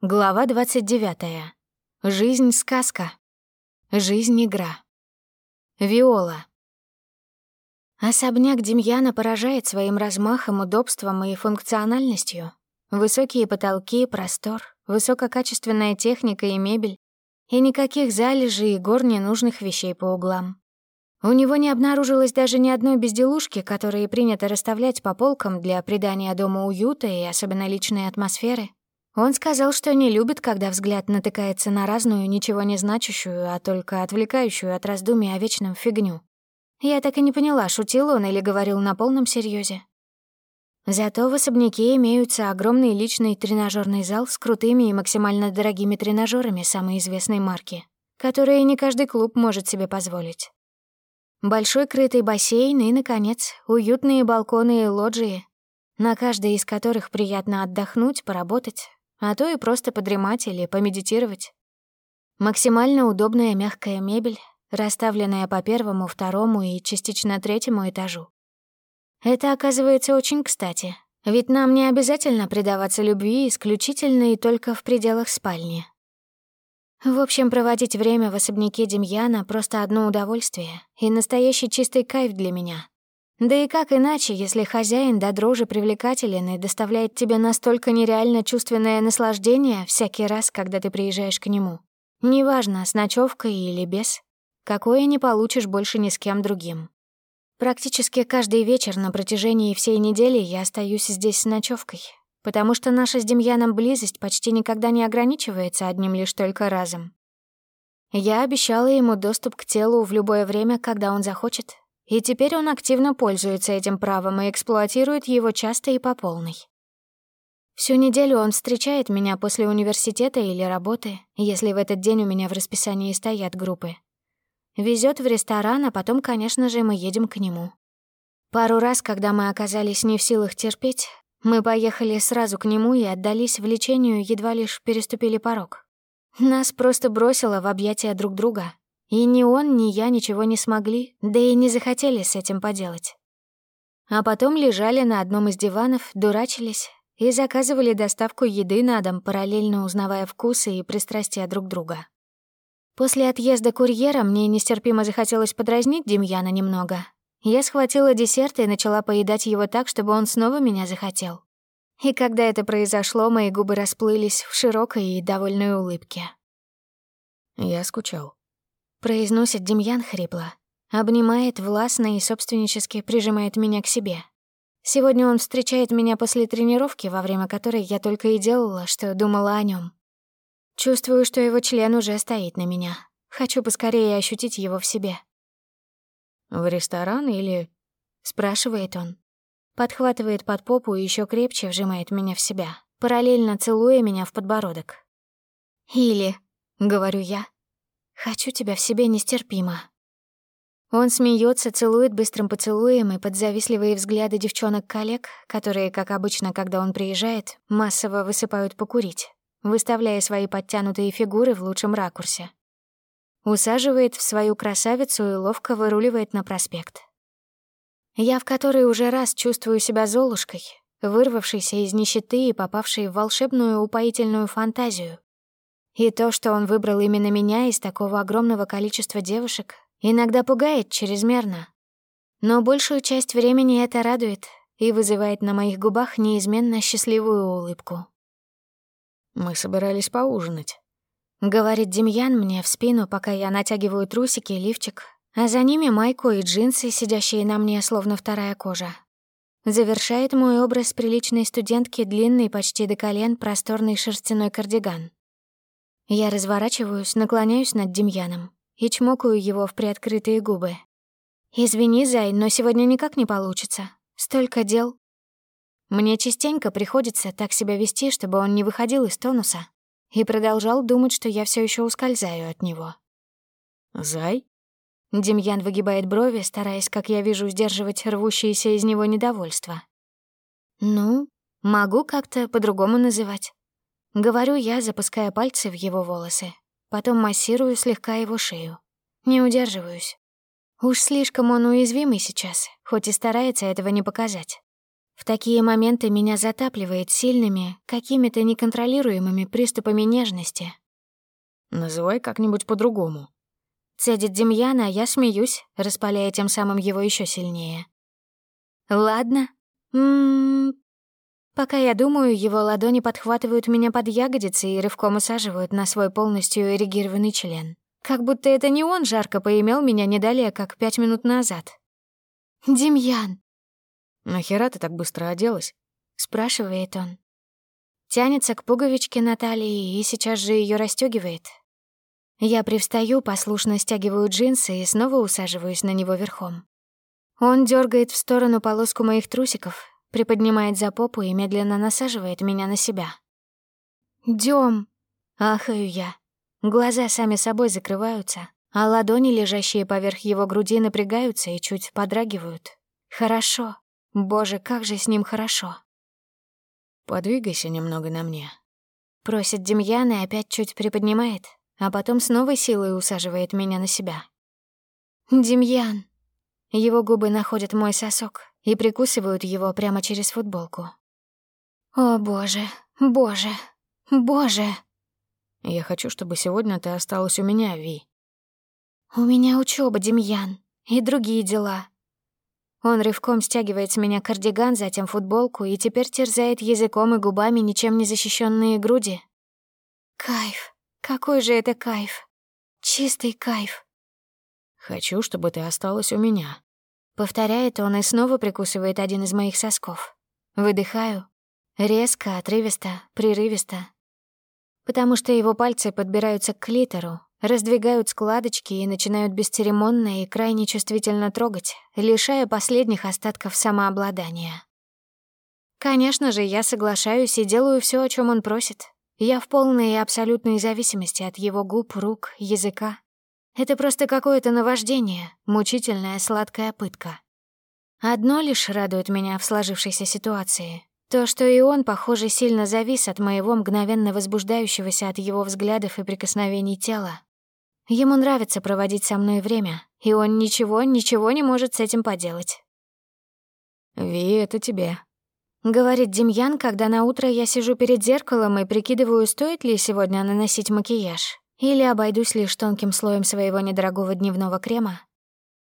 Глава 29. Жизнь — сказка. Жизнь — игра. Виола. Особняк Демьяна поражает своим размахом, удобством и функциональностью. Высокие потолки, простор, высококачественная техника и мебель, и никаких залежей и гор ненужных вещей по углам. У него не обнаружилось даже ни одной безделушки, которые принято расставлять по полкам для придания дому уюта и особенно личной атмосферы. Он сказал, что не любит, когда взгляд натыкается на разную, ничего не значащую, а только отвлекающую от раздумий о вечном фигню. Я так и не поняла, шутил он или говорил на полном серьезе. Зато в особняке имеются огромный личный тренажерный зал с крутыми и максимально дорогими тренажерами самой известной марки, которые не каждый клуб может себе позволить. Большой крытый бассейн и, наконец, уютные балконы и лоджии, на каждой из которых приятно отдохнуть, поработать, а то и просто подремать или помедитировать. Максимально удобная мягкая мебель, расставленная по первому, второму и частично третьему этажу. Это оказывается очень кстати, ведь нам не обязательно предаваться любви исключительно и только в пределах спальни. В общем, проводить время в особняке Демьяна — просто одно удовольствие и настоящий чистый кайф для меня. Да и как иначе, если хозяин до дрожи привлекателен и доставляет тебе настолько нереально чувственное наслаждение всякий раз, когда ты приезжаешь к нему. Неважно, с ночевкой или без, какое не получишь больше ни с кем другим. Практически каждый вечер на протяжении всей недели я остаюсь здесь с ночевкой, потому что наша с Демьяном близость почти никогда не ограничивается одним лишь только разом. Я обещала ему доступ к телу в любое время, когда он захочет, и теперь он активно пользуется этим правом и эксплуатирует его часто и по полной. Всю неделю он встречает меня после университета или работы, если в этот день у меня в расписании стоят группы. Везет в ресторан, а потом, конечно же, мы едем к нему. Пару раз, когда мы оказались не в силах терпеть, мы поехали сразу к нему и отдались влечению, едва лишь переступили порог. Нас просто бросило в объятия друг друга, и ни он, ни я ничего не смогли, да и не захотели с этим поделать. А потом лежали на одном из диванов, дурачились и заказывали доставку еды на дом, параллельно узнавая вкусы и пристрастия друг друга. После отъезда курьера мне нестерпимо захотелось подразнить Демьяна немного. Я схватила десерт и начала поедать его так, чтобы он снова меня захотел. И когда это произошло, мои губы расплылись в широкой и довольной улыбке. Я скучал. Произносит Демьян хрипло. Обнимает властно и собственнически прижимает меня к себе. Сегодня он встречает меня после тренировки, во время которой я только и делала, что думала о нем. Чувствую, что его член уже стоит на меня. Хочу поскорее ощутить его в себе. «В ресторан или...» — спрашивает он. Подхватывает под попу и еще крепче вжимает меня в себя, параллельно целуя меня в подбородок. «Или...» — говорю я, Хочу тебя в себе нестерпимо. Он смеется, целует быстрым поцелуем и под завистливые взгляды девчонок-коллег, которые, как обычно, когда он приезжает, массово высыпают покурить, выставляя свои подтянутые фигуры в лучшем ракурсе. Усаживает в свою красавицу и ловко выруливает на проспект. Я в который уже раз чувствую себя золушкой, вырвавшейся из нищеты и попавшей в волшебную упоительную фантазию, и то, что он выбрал именно меня из такого огромного количества девушек, иногда пугает чрезмерно. Но большую часть времени это радует и вызывает на моих губах неизменно счастливую улыбку. «Мы собирались поужинать», — говорит Демьян мне в спину, пока я натягиваю трусики и лифчик, а за ними майку и джинсы, сидящие на мне, словно вторая кожа. Завершает мой образ приличной студентки длинный почти до колен просторный шерстяной кардиган. Я разворачиваюсь, наклоняюсь над Демьяном и чмокаю его в приоткрытые губы. «Извини, Зай, но сегодня никак не получится. Столько дел». Мне частенько приходится так себя вести, чтобы он не выходил из тонуса и продолжал думать, что я все еще ускользаю от него. «Зай?» Демьян выгибает брови, стараясь, как я вижу, сдерживать рвущееся из него недовольство. «Ну, могу как-то по-другому называть». Говорю я, запуская пальцы в его волосы. Потом массирую слегка его шею. Не удерживаюсь. Уж слишком он уязвимый сейчас, хоть и старается этого не показать. В такие моменты меня затапливает сильными, какими-то неконтролируемыми приступами нежности. «Называй как-нибудь по-другому». Цедит Демьяна, а я смеюсь, распаляя тем самым его еще сильнее. «Ладно. М -м -м. Пока я думаю, его ладони подхватывают меня под ягодицы и рывком усаживают на свой полностью эрегированный член. Как будто это не он жарко поимел меня не далее, как пять минут назад. «Демьян!» «Нахера ты так быстро оделась?» — спрашивает он. Тянется к пуговичке Натальи и сейчас же ее расстегивает. Я привстаю, послушно стягиваю джинсы и снова усаживаюсь на него верхом. Он дергает в сторону полоску моих трусиков, приподнимает за попу и медленно насаживает меня на себя. «Дём!» — ахаю я. Глаза сами собой закрываются, а ладони, лежащие поверх его груди, напрягаются и чуть подрагивают. Хорошо. Боже, как же с ним хорошо. «Подвигайся немного на мне», — просит Демьян и опять чуть приподнимает, а потом с новой силой усаживает меня на себя. «Демьян!» Его губы находят мой сосок и прикусывают его прямо через футболку. «О, боже, боже, боже!» Я хочу, чтобы сегодня ты осталась у меня, Ви. У меня учеба, Демьян, и другие дела. Он рывком стягивает с меня кардиган, затем футболку и теперь терзает языком и губами ничем не защищенные груди. Кайф. Какой же это кайф. Чистый кайф. Хочу, чтобы ты осталась у меня. Повторяет он и снова прикусывает один из моих сосков. Выдыхаю. Резко, отрывисто, прерывисто, потому что его пальцы подбираются к клитору, раздвигают складочки и начинают бесцеремонно и крайне чувствительно трогать, лишая последних остатков самообладания. Конечно же, я соглашаюсь и делаю все, о чем он просит. Я в полной и абсолютной зависимости от его губ, рук, языка. Это просто какое-то наваждение, мучительная сладкая пытка. Одно лишь радует меня в сложившейся ситуации. То, что и он, похоже, сильно завис от моего мгновенно возбуждающегося от его взглядов и прикосновений тела. Ему нравится проводить со мной время, и он ничего, ничего не может с этим поделать. «Ви, это тебе», — говорит Демьян, когда на утро я сижу перед зеркалом и прикидываю, стоит ли сегодня наносить макияж, или обойдусь лишь тонким слоем своего недорогого дневного крема.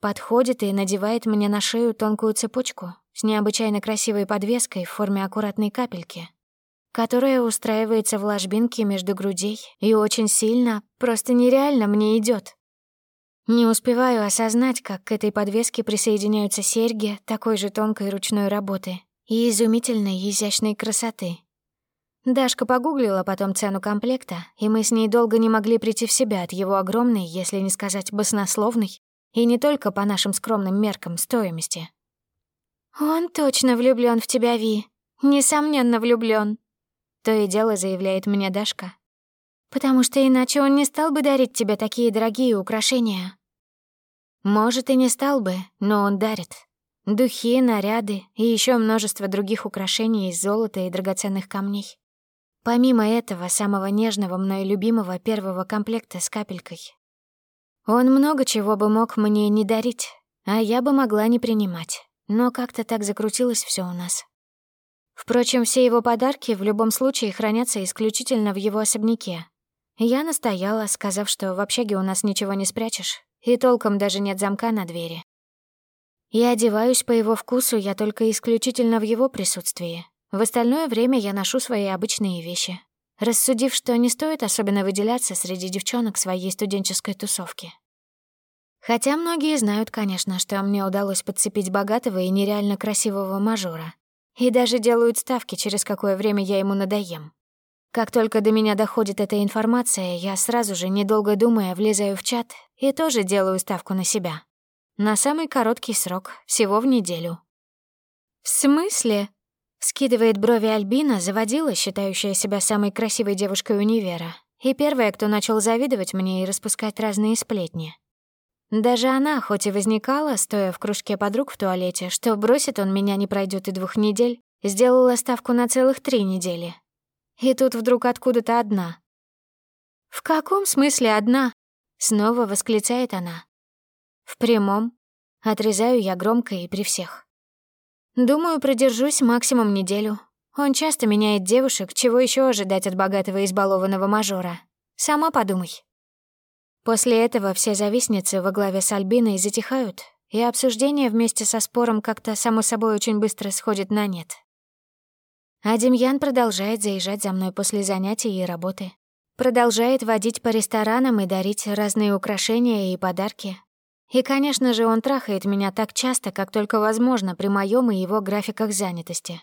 Подходит и надевает мне на шею тонкую цепочку, с необычайно красивой подвеской в форме аккуратной капельки, которая устраивается в ложбинке между грудей и очень сильно, просто нереально мне идет. Не успеваю осознать, как к этой подвеске присоединяются серьги такой же тонкой ручной работы и изумительной изящной красоты. Дашка погуглила потом цену комплекта, и мы с ней долго не могли прийти в себя от его огромной, если не сказать баснословной, и не только по нашим скромным меркам стоимости. «Он точно влюблён в тебя, Ви. Несомненно влюблён», — то и дело заявляет мне Дашка. «Потому что иначе он не стал бы дарить тебе такие дорогие украшения». Может, и не стал бы, но он дарит. Духи, наряды и ещё множество других украшений из золота и драгоценных камней. Помимо этого, самого нежного мной любимого первого комплекта с капелькой. Он много чего бы мог мне не дарить, а я бы могла не принимать. Но как-то так закрутилось все у нас. Впрочем, все его подарки в любом случае хранятся исключительно в его особняке. Я настояла, сказав, что в общаге у нас ничего не спрячешь, и толком даже нет замка на двери. Я одеваюсь по его вкусу я только исключительно в его присутствии. В остальное время я ношу свои обычные вещи, рассудив, что не стоит особенно выделяться среди девчонок своей студенческой тусовки. Хотя многие знают, конечно, что мне удалось подцепить богатого и нереально красивого мажора. И даже делают ставки, через какое время я ему надоем. Как только до меня доходит эта информация, я сразу же, недолго думая, влезаю в чат и тоже делаю ставку на себя. На самый короткий срок, всего в неделю. «В смысле?» — скидывает брови Альбина, заводила, считающая себя самой красивой девушкой универа, и первая, кто начал завидовать мне и распускать разные сплетни. Даже она, хоть и возникала, стоя в кружке подруг в туалете, что бросит он меня не пройдет и двух недель, сделала ставку на целых три недели. И тут вдруг откуда-то одна. «В каком смысле одна?» — снова восклицает она. «В прямом. Отрезаю я громко и при всех. Думаю, продержусь максимум неделю. Он часто меняет девушек, чего еще ожидать от богатого избалованного мажора. Сама подумай. После этого все завистницы во главе с Альбиной затихают, и обсуждение вместе со спором как-то само собой очень быстро сходит на нет. А Демьян продолжает заезжать за мной после занятий и работы. Продолжает водить по ресторанам и дарить разные украшения и подарки. И, конечно же, он трахает меня так часто, как только возможно при моем и его графиках занятости.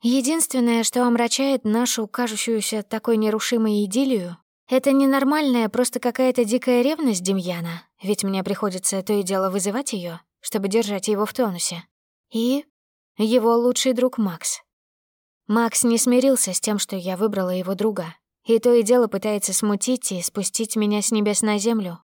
Единственное, что омрачает нашу кажущуюся такой нерушимой идиллию, это ненормальная, просто какая-то дикая ревность Демьяна, ведь мне приходится то и дело вызывать ее, чтобы держать его в тонусе. И его лучший друг Макс. Макс не смирился с тем, что я выбрала его друга, и то и дело пытается смутить и спустить меня с небес на землю,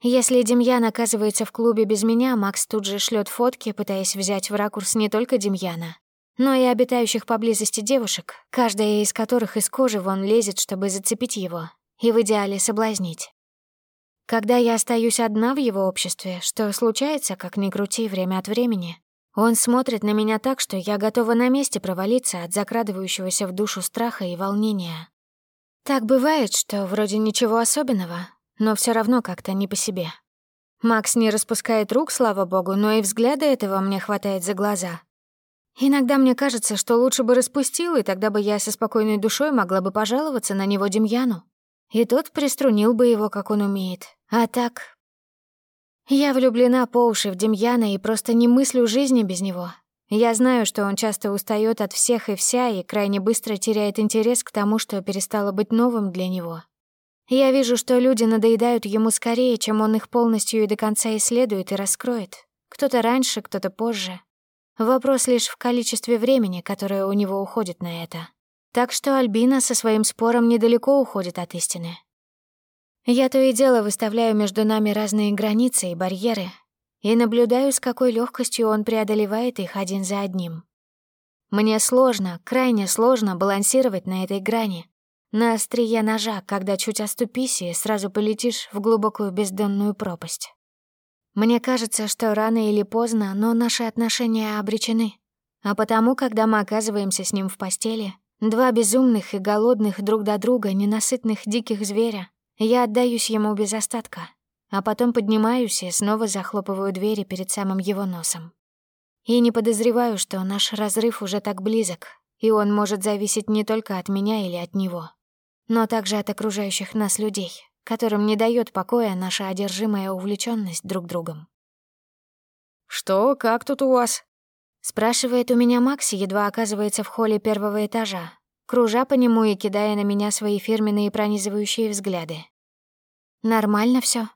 если Демьян оказывается в клубе без меня, Макс тут же шлет фотки, пытаясь взять в ракурс не только Демьяна, но и обитающих поблизости девушек, каждая из которых из кожи вон лезет, чтобы зацепить его и в идеале соблазнить. Когда я остаюсь одна в его обществе, что случается, как ни крути, время от времени, он смотрит на меня так, что я готова на месте провалиться от закрадывающегося в душу страха и волнения. Так бывает, что вроде ничего особенного, но все равно как-то не по себе. Макс не распускает рук, слава богу, но и взгляда этого мне хватает за глаза. Иногда мне кажется, что лучше бы распустил, и тогда бы я со спокойной душой могла бы пожаловаться на него Демьяну. И тот приструнил бы его, как он умеет. А так... Я влюблена по уши в Демьяна и просто не мыслю жизни без него. Я знаю, что он часто устает от всех и вся и крайне быстро теряет интерес к тому, что перестало быть новым для него. Я вижу, что люди надоедают ему скорее, чем он их полностью и до конца исследует и раскроет. Кто-то раньше, кто-то позже. Вопрос лишь в количестве времени, которое у него уходит на это. Так что Альбина со своим спором недалеко уходит от истины. Я то и дело выставляю между нами разные границы и барьеры и наблюдаю, с какой легкостью он преодолевает их один за одним. Мне сложно, крайне сложно балансировать на этой грани, на острие ножа, когда чуть оступись и сразу полетишь в глубокую бездонную пропасть. Мне кажется, что рано или поздно, но наши отношения обречены. А потому, когда мы оказываемся с ним в постели, два безумных и голодных друг до друга ненасытных диких зверя, я отдаюсь ему без остатка, а потом поднимаюсь и снова захлопываю двери перед самым его носом. И не подозреваю, что наш разрыв уже так близок, и он может зависеть не только от меня или от него но также от окружающих нас людей, которым не дает покоя наша одержимая увлеченность друг другом. «Что, как тут у вас?» Спрашивает у меня Макси, едва оказывается в холле первого этажа, кружа по нему и кидая на меня свои фирменные пронизывающие взгляды. «Нормально все,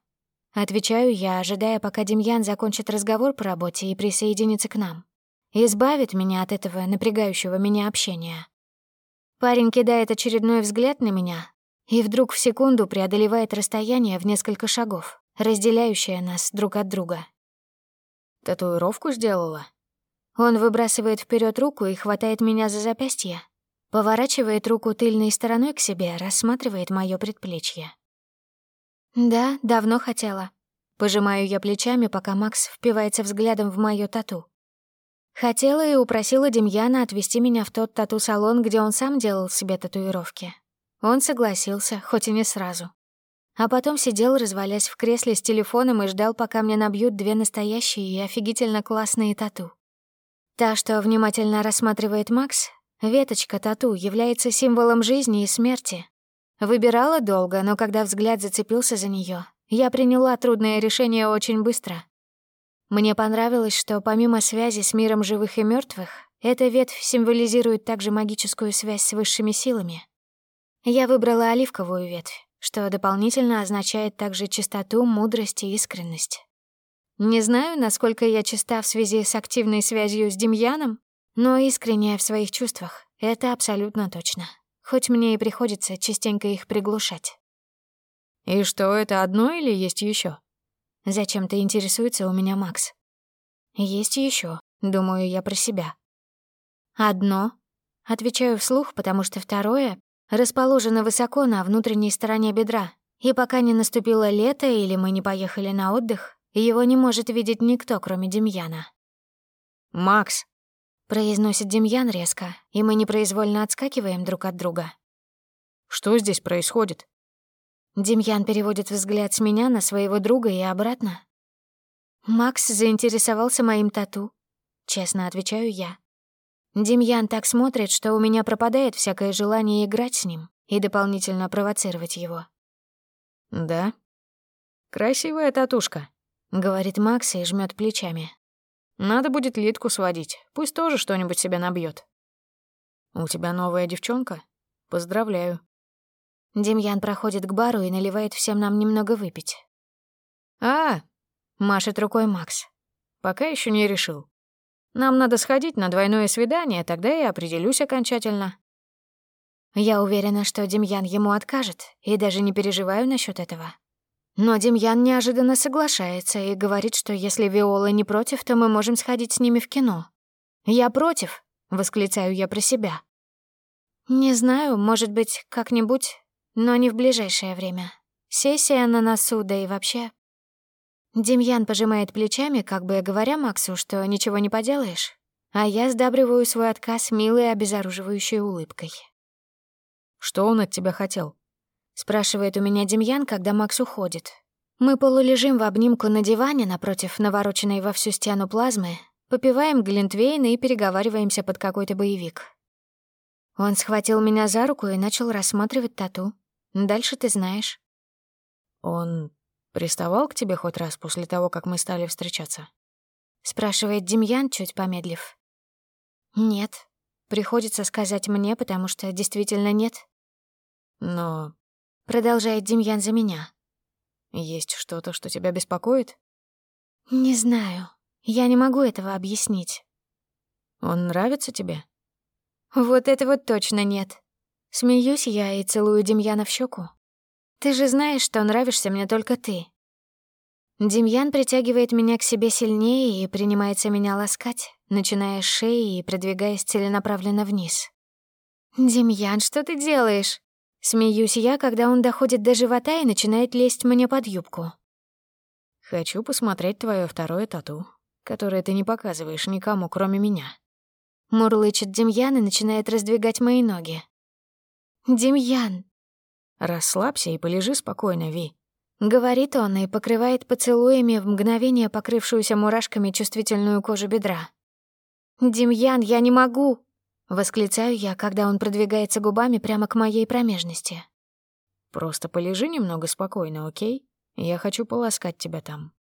Отвечаю я, ожидая, пока Демьян закончит разговор по работе и присоединится к нам. Избавит меня от этого напрягающего меня общения. Парень кидает очередной взгляд на меня и вдруг в секунду преодолевает расстояние в несколько шагов, разделяющее нас друг от друга. «Татуировку сделала?» Он выбрасывает вперед руку и хватает меня за запястье, поворачивает руку тыльной стороной к себе, рассматривает моё предплечье. «Да, давно хотела». Пожимаю я плечами, пока Макс впивается взглядом в моё тату. Хотела и упросила Демьяна отвезти меня в тот тату-салон, где он сам делал себе татуировки. Он согласился, хоть и не сразу. А потом сидел, развалясь в кресле с телефоном и ждал, пока мне набьют две настоящие и офигительно классные тату. Та, что внимательно рассматривает Макс, веточка тату является символом жизни и смерти. Выбирала долго, но когда взгляд зацепился за нее, я приняла трудное решение очень быстро. Мне понравилось, что помимо связи с миром живых и мертвых, эта ветвь символизирует также магическую связь с высшими силами. Я выбрала оливковую ветвь, что дополнительно означает также чистоту, мудрость и искренность. Не знаю, насколько я чиста в связи с активной связью с Демьяном, но искренняя в своих чувствах — это абсолютно точно. Хоть мне и приходится частенько их приглушать. «И что, это одно или есть еще? Зачем-то интересуется у меня Макс. Есть еще, думаю я про себя. Одно. Отвечаю вслух, потому что второе расположено высоко на внутренней стороне бедра, и пока не наступило лето или мы не поехали на отдых, его не может видеть никто, кроме Демьяна. «Макс!» произносит Демьян резко, и мы непроизвольно отскакиваем друг от друга. Что здесь происходит? Демьян переводит взгляд с меня на своего друга и обратно. Макс заинтересовался моим тату. Честно отвечаю я. Демьян так смотрит, что у меня пропадает всякое желание играть с ним и дополнительно провоцировать его. «Да? Красивая татушка», — говорит Макс и жмет плечами. «Надо будет Литку сводить, пусть тоже что-нибудь себе набьет. «У тебя новая девчонка? Поздравляю». Демьян проходит к бару и наливает всем нам немного выпить. «А!» — машет рукой Макс. «Пока еще не решил. Нам надо сходить на двойное свидание, тогда я определюсь окончательно». Я уверена, что Демьян ему откажет, и даже не переживаю насчет этого. Но Демьян неожиданно соглашается и говорит, что если Виола не против, то мы можем сходить с ними в кино. «Я против», — восклицаю я про себя. «Не знаю, может быть, как-нибудь, но не в ближайшее время. Сессия на носу, да и вообще. Демьян пожимает плечами, как бы говоря Максу, что ничего не поделаешь, а я сдабриваю свой отказ милой обезоруживающей улыбкой. «Что он от тебя хотел?» — спрашивает у меня Демьян, когда Макс уходит. Мы полулежим в обнимку на диване напротив навороченной во всю стену плазмы, попиваем глинтвейн и переговариваемся под какой-то боевик. Он схватил меня за руку и начал рассматривать тату. Дальше ты знаешь. Он приставал к тебе хоть раз после того, как мы стали встречаться? Спрашивает Демьян, чуть помедлив. Нет. Приходится сказать мне, потому что действительно нет. Но... Продолжает Демьян за меня. Есть что-то, что тебя беспокоит? Не знаю. Я не могу этого объяснить. Он нравится тебе? Вот этого точно нет. Смеюсь я и целую Демьяна в щеку. Ты же знаешь, что нравишься мне только ты. Демьян притягивает меня к себе сильнее и принимается меня ласкать, начиная с шеи и продвигаясь целенаправленно вниз. «Демьян, что ты делаешь?» Смеюсь я, когда он доходит до живота и начинает лезть мне под юбку. «Хочу посмотреть твое второе тату, которое ты не показываешь никому, кроме меня». Мурлычет Демьян и начинает раздвигать мои ноги. «Демьян!» «Расслабься и полежи спокойно, Ви», — говорит он и покрывает поцелуями в мгновение покрывшуюся мурашками чувствительную кожу бедра. «Демьян, я не могу!» — восклицаю я, когда он продвигается губами прямо к моей промежности. «Просто полежи немного спокойно, окей? Я хочу полоскать тебя там».